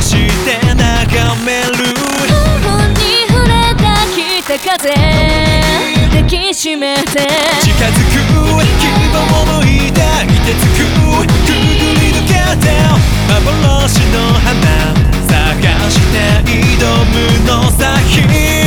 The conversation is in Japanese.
のして眺める。半に触れた北風。抱きしめて。近づく希望を抱いて凍てつく。くぐり抜けて幻の花探して挑むのさ先